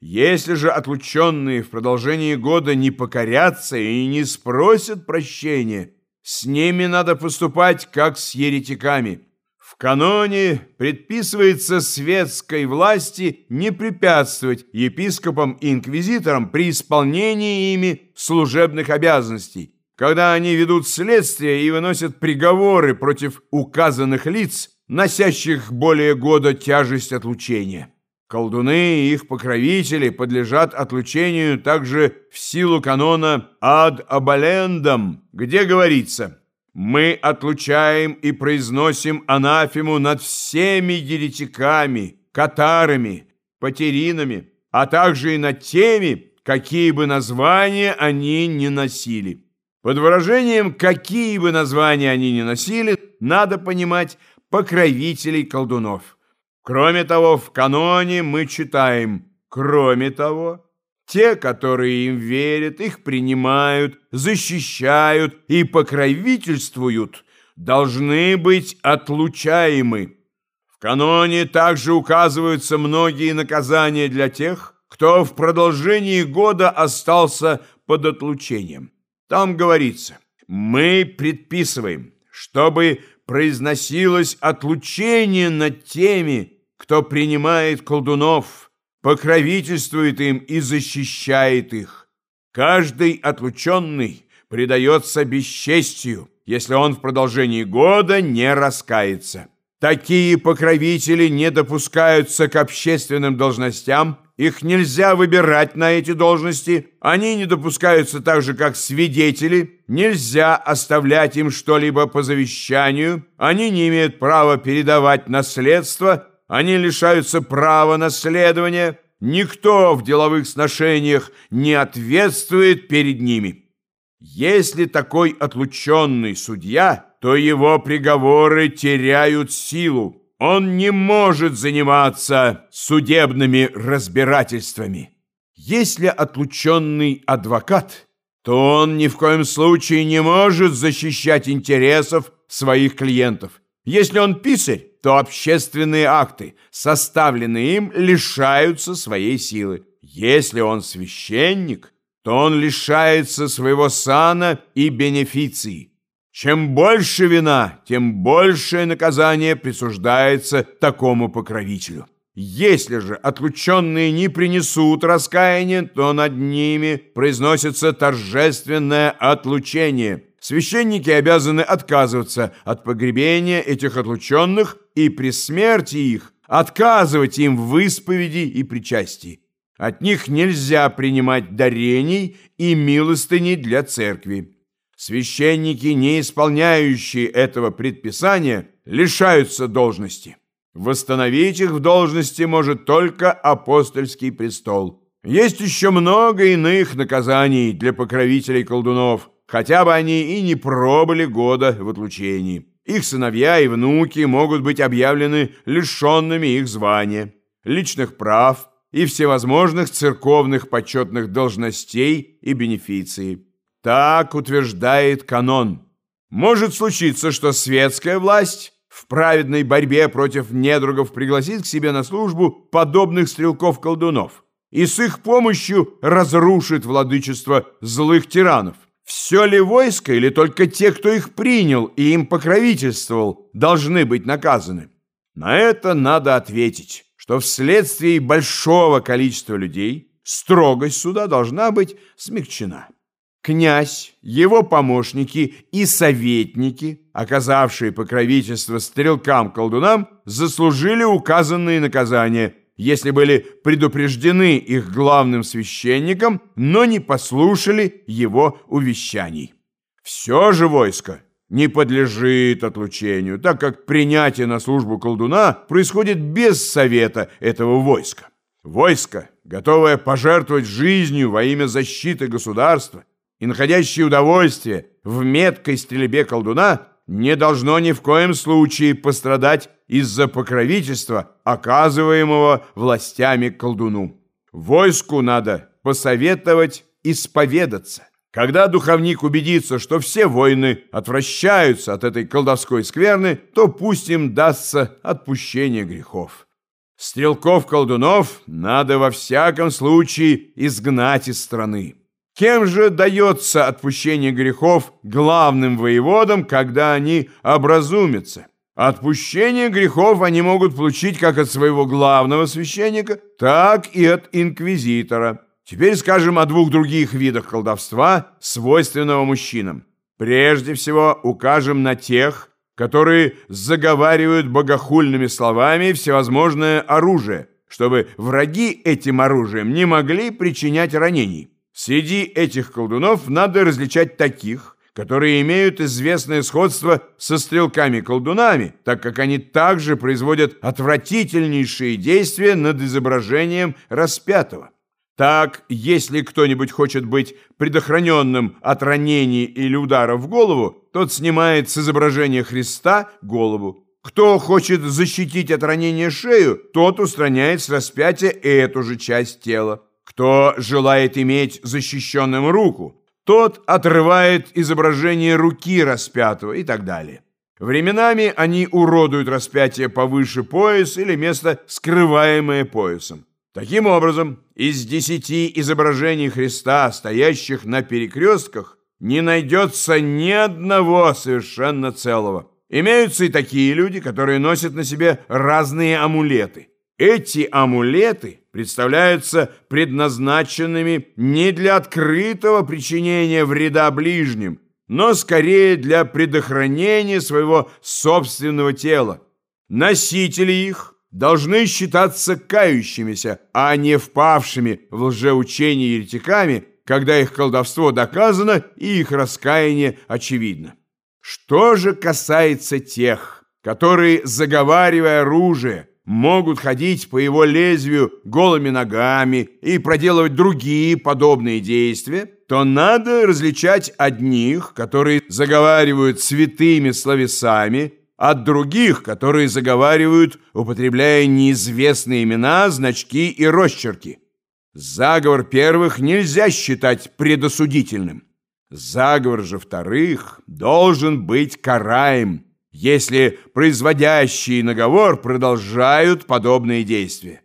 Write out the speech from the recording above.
Если же отлученные в продолжении года не покорятся и не спросят прощения, с ними надо поступать, как с еретиками. В каноне предписывается светской власти не препятствовать епископам и инквизиторам при исполнении ими служебных обязанностей, когда они ведут следствие и выносят приговоры против указанных лиц, носящих более года тяжесть отлучения. Колдуны и их покровители подлежат отлучению также в силу канона «ad abelendam», где говорится «Мы отлучаем и произносим анафему над всеми еретиками, катарами, патеринами, а также и над теми, какие бы названия они ни носили». Под выражением «какие бы названия они ни носили» надо понимать покровителей колдунов. Кроме того, в каноне мы читаем «Кроме того, те, которые им верят, их принимают, защищают и покровительствуют, должны быть отлучаемы». В каноне также указываются многие наказания для тех, кто в продолжении года остался под отлучением. Там говорится, мы предписываем, чтобы произносилось отлучение над теми, кто принимает колдунов, покровительствует им и защищает их. Каждый отлученный предается бесчестию, если он в продолжении года не раскается. Такие покровители не допускаются к общественным должностям, их нельзя выбирать на эти должности, они не допускаются так же, как свидетели, нельзя оставлять им что-либо по завещанию, они не имеют права передавать наследство, они лишаются права наследования, никто в деловых сношениях не ответствует перед ними. Если такой отлученный судья, то его приговоры теряют силу. Он не может заниматься судебными разбирательствами. Если отлученный адвокат, то он ни в коем случае не может защищать интересов своих клиентов. Если он писарь, то общественные акты, составленные им, лишаются своей силы. Если он священник, то он лишается своего сана и бенефиции. Чем больше вина, тем большее наказание присуждается такому покровителю. Если же отлученные не принесут раскаяния, то над ними произносится торжественное отлучение – священники обязаны отказываться от погребения этих отлученных и при смерти их отказывать им в исповеди и причастии. От них нельзя принимать дарений и милостыни для церкви. Священники, не исполняющие этого предписания, лишаются должности. Восстановить их в должности может только апостольский престол. Есть еще много иных наказаний для покровителей колдунов – хотя бы они и не пробыли года в отлучении. Их сыновья и внуки могут быть объявлены лишенными их звания, личных прав и всевозможных церковных почетных должностей и бенефиций. Так утверждает канон. Может случиться, что светская власть в праведной борьбе против недругов пригласит к себе на службу подобных стрелков-колдунов и с их помощью разрушит владычество злых тиранов. Все ли войско или только те, кто их принял и им покровительствовал, должны быть наказаны? На это надо ответить, что вследствие большого количества людей строгость суда должна быть смягчена. Князь, его помощники и советники, оказавшие покровительство стрелкам-колдунам, заслужили указанные наказания – если были предупреждены их главным священником, но не послушали его увещаний. Все же войско не подлежит отлучению, так как принятие на службу колдуна происходит без совета этого войска. Войско, готовое пожертвовать жизнью во имя защиты государства и находящее удовольствие в меткой стрельбе колдуна, не должно ни в коем случае пострадать из-за покровительства, оказываемого властями колдуну. Войску надо посоветовать исповедаться. Когда духовник убедится, что все воины отвращаются от этой колдовской скверны, то пусть им дастся отпущение грехов. Стрелков-колдунов надо во всяком случае изгнать из страны. Кем же дается отпущение грехов главным воеводам, когда они образумятся? Отпущение грехов они могут получить как от своего главного священника, так и от инквизитора. Теперь скажем о двух других видах колдовства, свойственного мужчинам. Прежде всего укажем на тех, которые заговаривают богохульными словами всевозможное оружие, чтобы враги этим оружием не могли причинять ранений. Среди этих колдунов надо различать таких, которые имеют известное сходство со стрелками-колдунами, так как они также производят отвратительнейшие действия над изображением распятого. Так, если кто-нибудь хочет быть предохраненным от ранений или удара в голову, тот снимает с изображения Христа голову. Кто хочет защитить от ранения шею, тот устраняет с распятия эту же часть тела. Кто желает иметь защищенным руку, тот отрывает изображение руки распятого и так далее. Временами они уродуют распятие повыше пояса или место, скрываемое поясом. Таким образом, из десяти изображений Христа, стоящих на перекрестках, не найдется ни одного совершенно целого. Имеются и такие люди, которые носят на себе разные амулеты. Эти амулеты представляются предназначенными не для открытого причинения вреда ближним, но скорее для предохранения своего собственного тела. Носители их должны считаться кающимися, а не впавшими в лжеучение еретиками, когда их колдовство доказано и их раскаяние очевидно. Что же касается тех, которые, заговаривая оружие, могут ходить по его лезвию голыми ногами и проделывать другие подобные действия, то надо различать одних, которые заговаривают святыми словесами, от других, которые заговаривают, употребляя неизвестные имена, значки и росчерки. Заговор первых нельзя считать предосудительным. Заговор же вторых должен быть караем – если производящие наговор продолжают подобные действия.